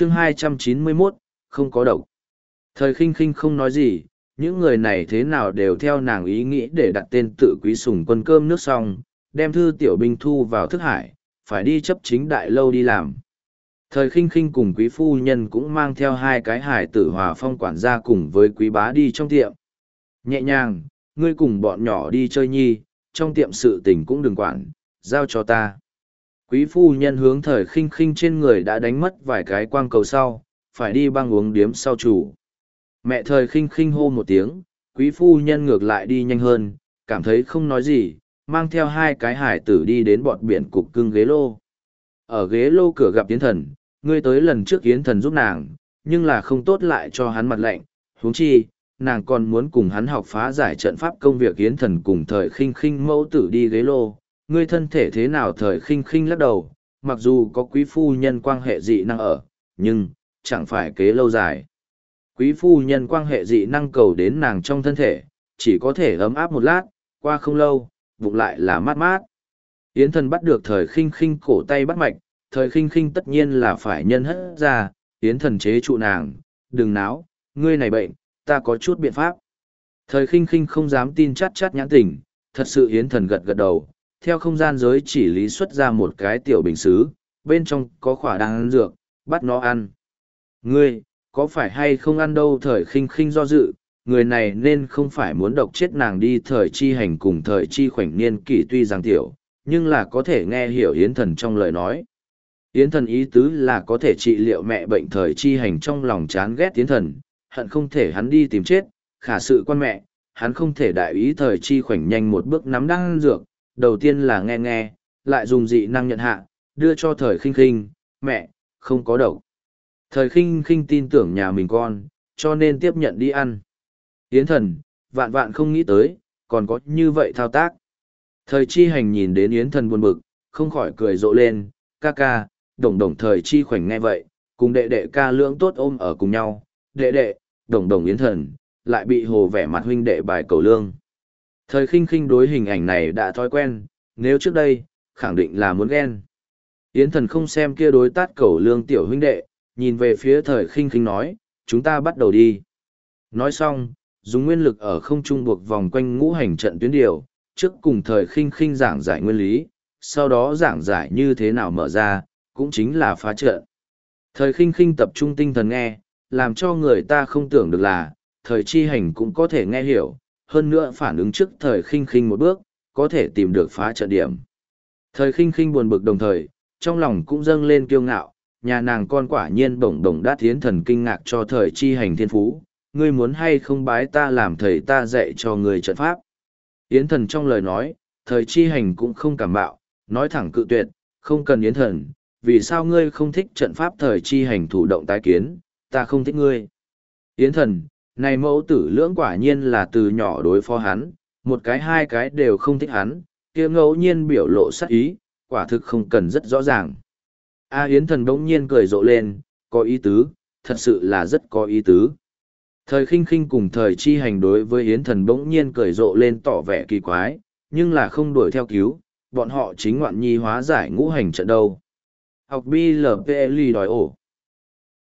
chương 291, không có độc. Thời khinh khinh không nói gì, những người này thế nào đều theo nàng ý nghĩ để đặt tên tự quý sùng quân cơm nước xong, đem thư tiểu binh thu vào thức hải, phải đi chấp chính đại lâu đi làm. Thời khinh khinh cùng quý phu nhân cũng mang theo hai cái hải tử hòa phong quản gia cùng với quý bá đi trong tiệm. Nhẹ nhàng, ngươi cùng bọn nhỏ đi chơi nhi, trong tiệm sự tình cũng đừng quản, giao cho ta. Quý phu nhân hướng thời khinh khinh trên người đã đánh mất vài cái quang cầu sau, phải đi băng uống điếm sau chủ. Mẹ thời khinh khinh hô một tiếng, quý phu nhân ngược lại đi nhanh hơn, cảm thấy không nói gì, mang theo hai cái hải tử đi đến bọn biển cục cưng ghế lô. Ở ghế lô cửa gặp Yến Thần, ngươi tới lần trước Yến Thần giúp nàng, nhưng là không tốt lại cho hắn mặt lạnh, huống chi, nàng còn muốn cùng hắn học phá giải trận pháp công việc Yến Thần cùng thời khinh khinh mẫu tử đi ghế lô, ngươi thân thể thế nào thời khinh khinh lắc đầu, mặc dù có quý phu nhân quan hệ dị năng ở, nhưng, chẳng phải kế lâu dài. Quý phu nhân quan hệ dị năng cầu đến nàng trong thân thể, chỉ có thể ấm áp một lát, qua không lâu, bụng lại là mát mát. Yến thần bắt được thời khinh khinh cổ tay bắt mạch, thời khinh khinh tất nhiên là phải nhân hất ra, Yến thần chế trụ nàng, đừng náo, ngươi này bệnh, ta có chút biện pháp. Thời khinh khinh không dám tin chát chát nhãn tình, thật sự Yến thần gật gật đầu, theo không gian giới chỉ lý xuất ra một cái tiểu bình xứ, bên trong có khỏa đang ăn dược, bắt nó ăn. Ngươi, có phải hay không ăn đâu thời khinh khinh do dự, người này nên không phải muốn độc chết nàng đi thời chi hành cùng thời chi khoảnh niên kỷ tuy rằng tiểu, nhưng là có thể nghe hiểu Yến thần trong lời nói. Yến thần ý tứ là có thể trị liệu mẹ bệnh thời chi hành trong lòng chán ghét Yến thần, hận không thể hắn đi tìm chết, khả sự quan mẹ, hắn không thể đại ý thời chi khoảnh nhanh một bước nắm đăng dược, đầu tiên là nghe nghe, lại dùng dị năng nhận hạ, đưa cho thời khinh khinh, mẹ, không có độc. Thời khinh khinh tin tưởng nhà mình con, cho nên tiếp nhận đi ăn. Yến thần, vạn vạn không nghĩ tới, còn có như vậy thao tác. Thời chi hành nhìn đến Yến thần buồn bực, không khỏi cười rộ lên, ca ca, đồng đồng thời chi khoảnh nghe vậy, cùng đệ đệ ca lưỡng tốt ôm ở cùng nhau, đệ đệ, đồng đồng Yến thần, lại bị hồ vẻ mặt huynh đệ bài cầu lương. Thời khinh khinh đối hình ảnh này đã thói quen, nếu trước đây, khẳng định là muốn ghen. Yến thần không xem kia đối tát cầu lương tiểu huynh đệ, nhìn về phía thời khinh khinh nói, chúng ta bắt đầu đi. Nói xong, dùng nguyên lực ở không trung buộc vòng quanh ngũ hành trận tuyến điều, trước cùng thời khinh khinh giảng giải nguyên lý, sau đó giảng giải như thế nào mở ra, cũng chính là phá trận. Thời khinh khinh tập trung tinh thần nghe, làm cho người ta không tưởng được là, thời chi hành cũng có thể nghe hiểu, hơn nữa phản ứng trước thời khinh khinh một bước, có thể tìm được phá trận điểm. Thời khinh khinh buồn bực đồng thời, trong lòng cũng dâng lên kiêu ngạo, nhà nàng con quả nhiên bổng đồng đát thiến thần kinh ngạc cho thời chi hành thiên phú, ngươi muốn hay không bái ta làm thầy ta dạy cho người trận pháp. Yến thần trong lời nói, thời chi hành cũng không cảm bạo, nói thẳng cự tuyệt, không cần yến thần, vì sao ngươi không thích trận pháp thời chi hành thủ động tái kiến, ta không thích ngươi. Yến thần, này mẫu tử lưỡng quả nhiên là từ nhỏ đối phó hắn, một cái hai cái đều không thích hắn, kia ngẫu nhiên biểu lộ sắc ý, quả thực không cần rất rõ ràng. A Yến thần bỗng nhiên cười rộ lên, có ý tứ, thật sự là rất có ý tứ. Thời khinh khinh cùng thời chi hành đối với Yến thần bỗng nhiên cười rộ lên tỏ vẻ kỳ quái, nhưng là không đuổi theo cứu, bọn họ chính ngoạn nhi hóa giải ngũ hành trận đâu. Học BLPLI đòi ổ.